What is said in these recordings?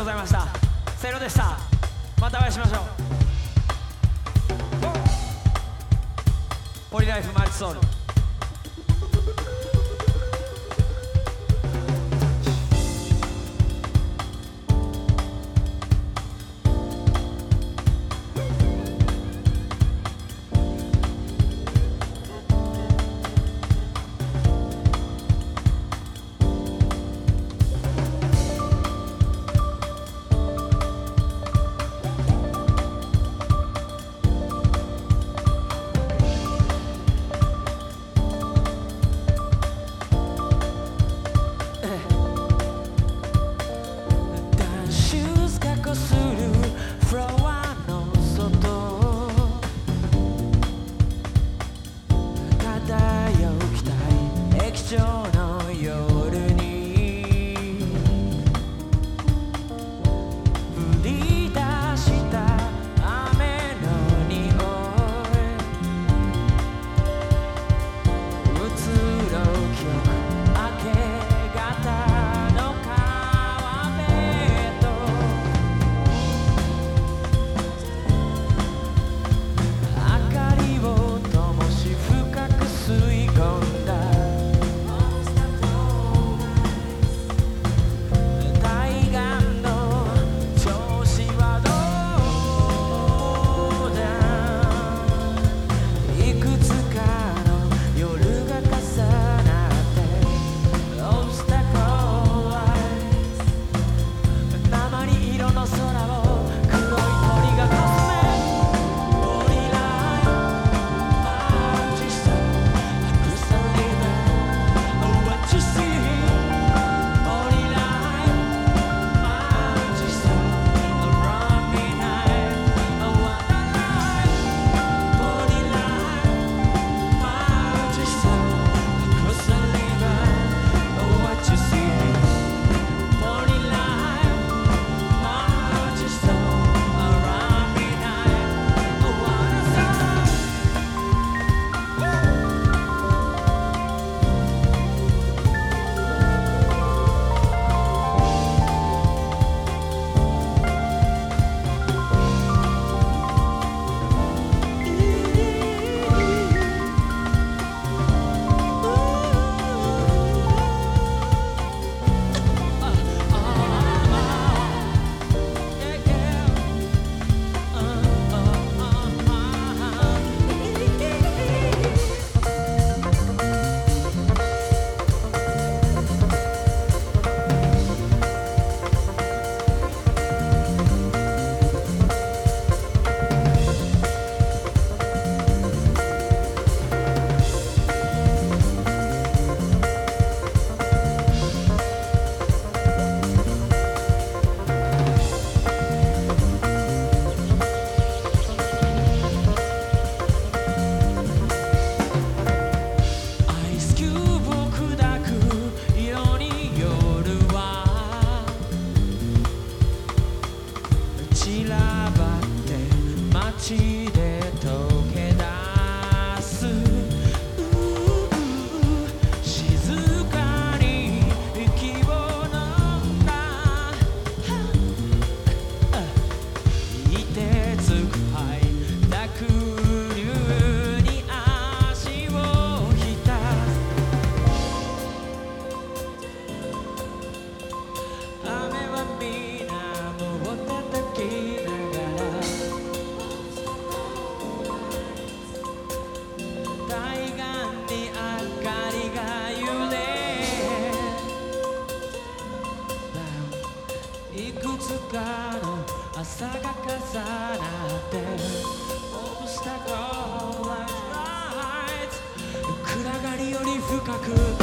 とうございました。せいろでした。またお会いしましょう。ポリライフマルチソール。散らばって街で Good.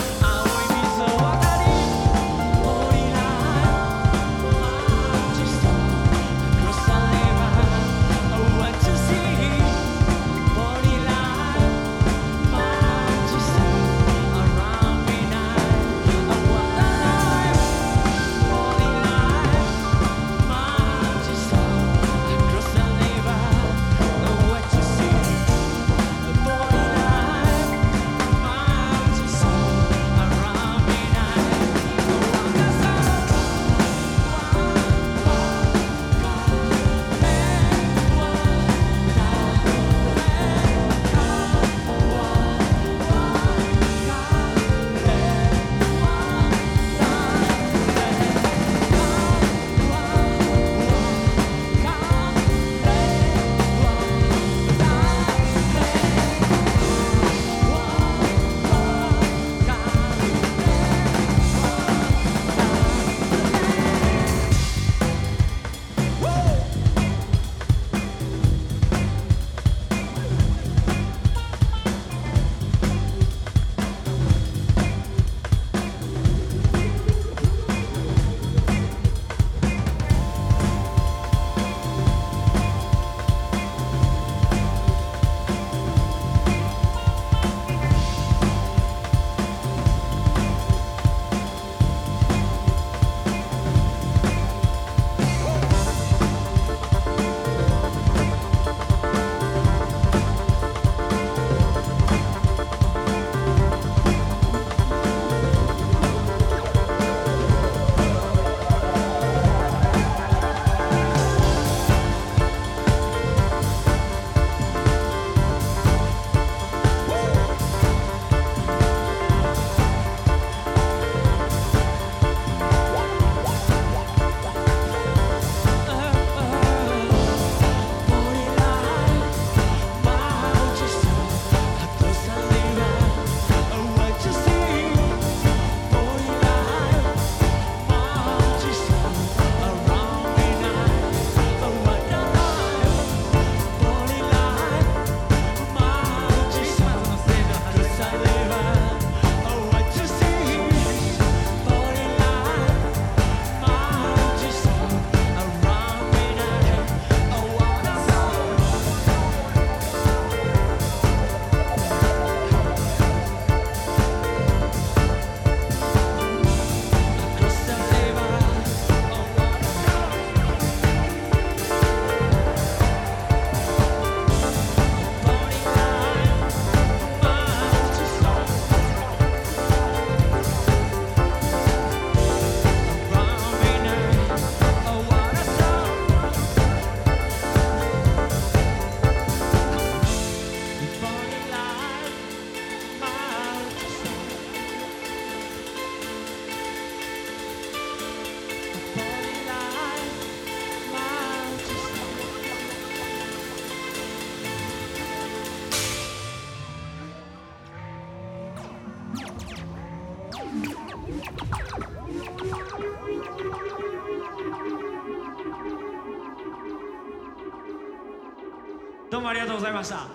どうもありがとうございました。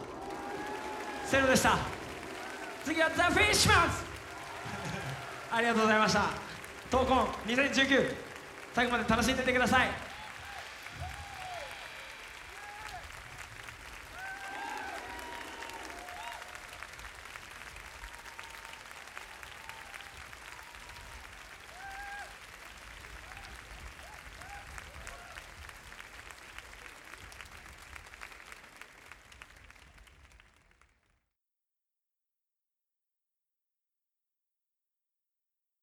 セロでした。次はザ・フィッシュマンズ ありがとうございました。闘魂2019最後まで楽しんでてください。